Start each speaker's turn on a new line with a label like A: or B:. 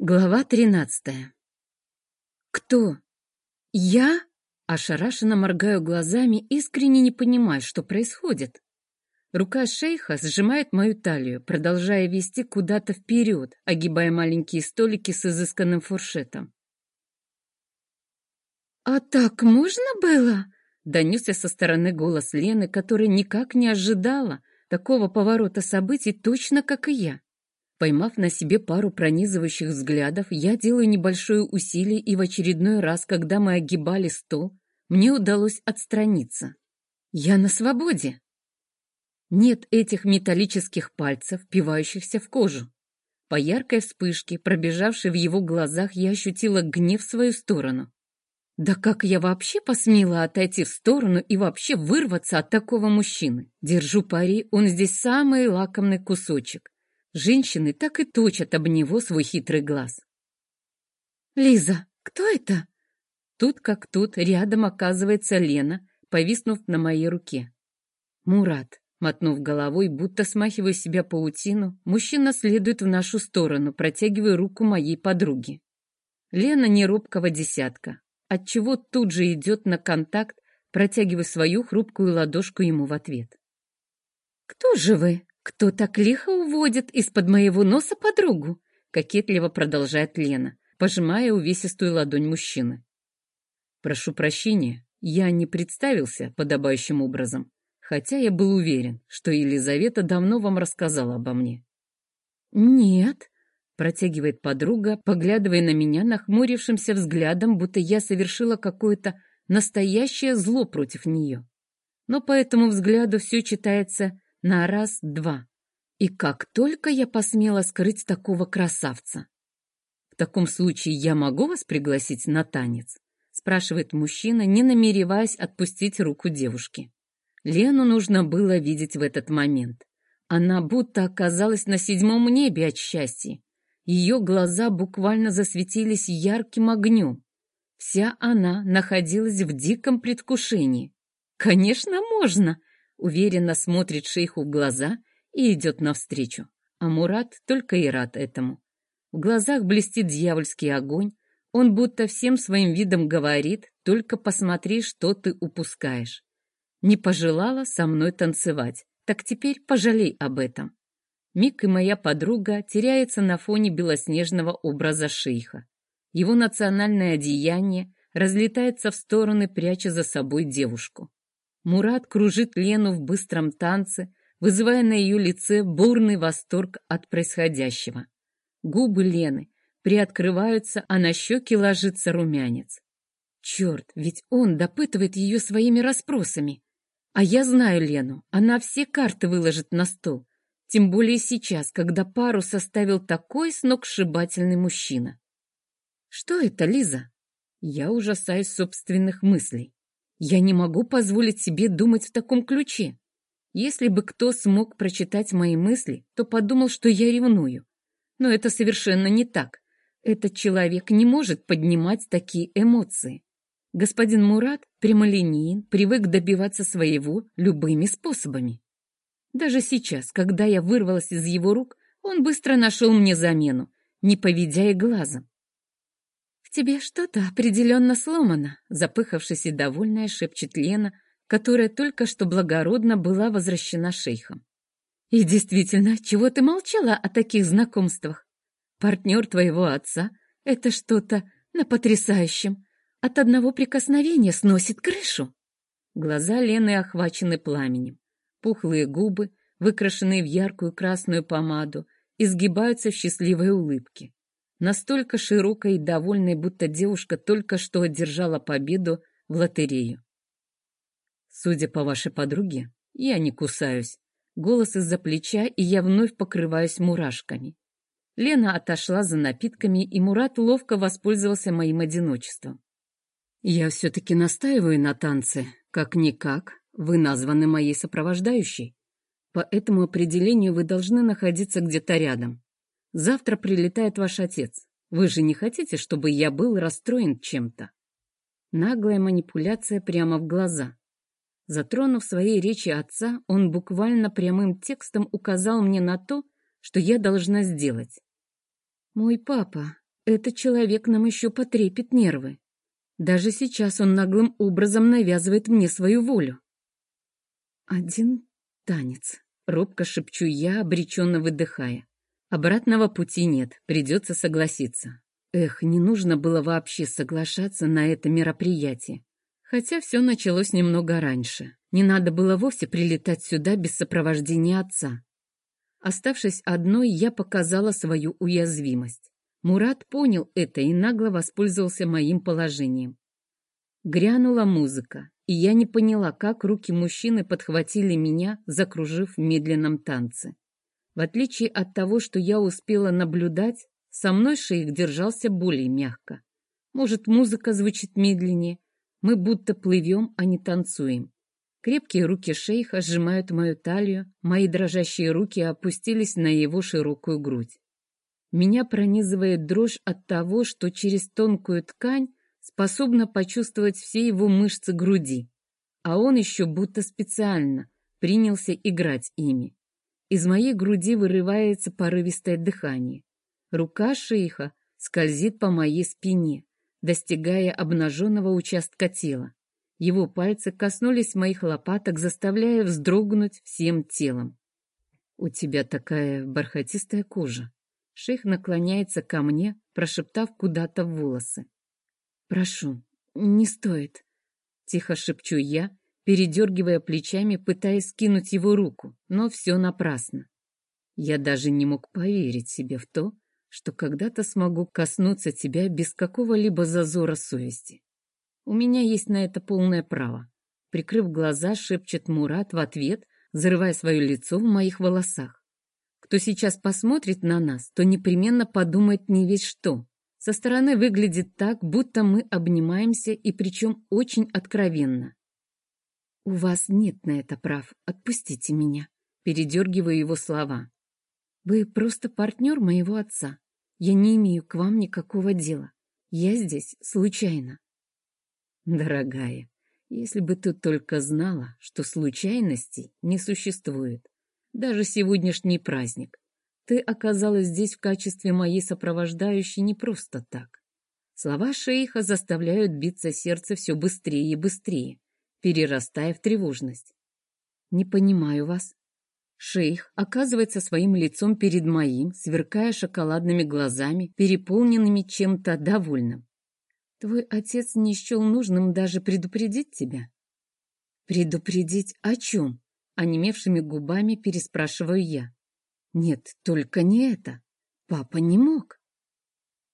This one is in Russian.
A: Глава тринадцатая. «Кто? Я?» Ошарашенно моргаю глазами, искренне не понимая, что происходит. Рука шейха сжимает мою талию, продолжая вести куда-то вперед, огибая маленькие столики с изысканным фуршетом. «А так можно было?» — донесся со стороны голос Лены, которая никак не ожидала такого поворота событий, точно как и я. Поймав на себе пару пронизывающих взглядов, я делаю небольшое усилие, и в очередной раз, когда мы огибали стол, мне удалось отстраниться. Я на свободе. Нет этих металлических пальцев, впивающихся в кожу. По яркой вспышке, пробежавшей в его глазах, я ощутила гнев в свою сторону. Да как я вообще посмела отойти в сторону и вообще вырваться от такого мужчины? Держу пари, он здесь самый лакомный кусочек. Женщины так и точат об него свой хитрый глаз. «Лиза, кто это?» Тут как тут рядом оказывается Лена, повиснув на моей руке. «Мурат», мотнув головой, будто смахивая себя паутину, мужчина следует в нашу сторону, протягивая руку моей подруге. Лена не робкого десятка, отчего тут же идет на контакт, протягивая свою хрупкую ладошку ему в ответ. «Кто же вы?» «Кто так лихо уводит из-под моего носа подругу?» — кокетливо продолжает Лена, пожимая увесистую ладонь мужчины. «Прошу прощения, я не представился подобающим образом, хотя я был уверен, что Елизавета давно вам рассказала обо мне». «Нет», — протягивает подруга, поглядывая на меня нахмурившимся взглядом, будто я совершила какое-то настоящее зло против нее. Но по этому взгляду все читается на раз-два. И как только я посмела скрыть такого красавца. В таком случае я могу вас пригласить на танец? спрашивает мужчина, не намереваясь отпустить руку девушки. Лену нужно было видеть в этот момент. Она будто оказалась на седьмом небе от счастья. Ее глаза буквально засветились ярким огнем. Вся она находилась в диком предвкушении. «Конечно, можно!» Уверенно смотрит шейху в глаза и идет навстречу. А Мурат только и рад этому. В глазах блестит дьявольский огонь, он будто всем своим видом говорит, только посмотри, что ты упускаешь. Не пожелала со мной танцевать, так теперь пожалей об этом. Мик и моя подруга теряются на фоне белоснежного образа шейха. Его национальное одеяние разлетается в стороны, пряча за собой девушку. Мурат кружит Лену в быстром танце, вызывая на ее лице бурный восторг от происходящего. Губы Лены приоткрываются, а на щеки ложится румянец. Черт, ведь он допытывает ее своими расспросами. А я знаю Лену, она все карты выложит на стол. Тем более сейчас, когда пару составил такой сногсшибательный мужчина. Что это, Лиза? Я ужасаюсь собственных мыслей. Я не могу позволить себе думать в таком ключе. Если бы кто смог прочитать мои мысли, то подумал, что я ревную. Но это совершенно не так. Этот человек не может поднимать такие эмоции. Господин Мурат прямолинеен, привык добиваться своего любыми способами. Даже сейчас, когда я вырвалась из его рук, он быстро нашел мне замену, не поведя и глазом. «В тебе что-то определенно сломано», — запыхавшись и довольная, шепчет Лена, которая только что благородно была возвращена шейхом. «И действительно, чего ты молчала о таких знакомствах? Партнер твоего отца — это что-то на потрясающем. От одного прикосновения сносит крышу». Глаза Лены охвачены пламенем. Пухлые губы, выкрашенные в яркую красную помаду, изгибаются в счастливой улыбке настолько широкой и довольной, будто девушка только что одержала победу в лотерею. Судя по вашей подруге, я не кусаюсь. Голос из-за плеча, и я вновь покрываюсь мурашками. Лена отошла за напитками, и Мурат ловко воспользовался моим одиночеством. Я все-таки настаиваю на танце. Как-никак, вы названы моей сопровождающей. По этому определению вы должны находиться где-то рядом. Завтра прилетает ваш отец. Вы же не хотите, чтобы я был расстроен чем-то?» Наглая манипуляция прямо в глаза. Затронув своей речи отца, он буквально прямым текстом указал мне на то, что я должна сделать. «Мой папа», этот человек нам еще потрепет нервы. Даже сейчас он наглым образом навязывает мне свою волю. Один танец. Робко шепчу я, обреченно выдыхая. Обратного пути нет, придется согласиться. Эх, не нужно было вообще соглашаться на это мероприятие. Хотя все началось немного раньше. Не надо было вовсе прилетать сюда без сопровождения отца. Оставшись одной, я показала свою уязвимость. Мурат понял это и нагло воспользовался моим положением. Грянула музыка, и я не поняла, как руки мужчины подхватили меня, закружив в медленном танце. В отличие от того, что я успела наблюдать, со мной шейх держался более мягко. Может, музыка звучит медленнее, мы будто плывем, а не танцуем. Крепкие руки шейха сжимают мою талию, мои дрожащие руки опустились на его широкую грудь. Меня пронизывает дрожь от того, что через тонкую ткань способна почувствовать все его мышцы груди, а он еще будто специально принялся играть ими. Из моей груди вырывается порывистое дыхание. Рука шейха скользит по моей спине, достигая обнаженного участка тела. Его пальцы коснулись моих лопаток, заставляя вздрогнуть всем телом. «У тебя такая бархатистая кожа». Шейх наклоняется ко мне, прошептав куда-то в волосы. «Прошу, не стоит», — тихо шепчу я, передергивая плечами, пытаясь скинуть его руку, но все напрасно. Я даже не мог поверить себе в то, что когда-то смогу коснуться тебя без какого-либо зазора совести. У меня есть на это полное право. Прикрыв глаза, шепчет Мурат в ответ, зарывая свое лицо в моих волосах. Кто сейчас посмотрит на нас, то непременно подумает не весь что. Со стороны выглядит так, будто мы обнимаемся, и причем очень откровенно. «У вас нет на это прав. Отпустите меня», — передергиваю его слова. Вы просто партнер моего отца. Я не имею к вам никакого дела. Я здесь случайно. Дорогая, если бы ты только знала, что случайностей не существует. Даже сегодняшний праздник. Ты оказалась здесь в качестве моей сопровождающей не просто так. Слова шейха заставляют биться сердце все быстрее и быстрее, перерастая в тревожность. Не понимаю вас. Шейх оказывается своим лицом перед моим, сверкая шоколадными глазами, переполненными чем-то довольным. Твой отец не счел нужным даже предупредить тебя. Предупредить о чем? Онемевшими губами переспрашиваю я. Нет, только не это. Папа не мог.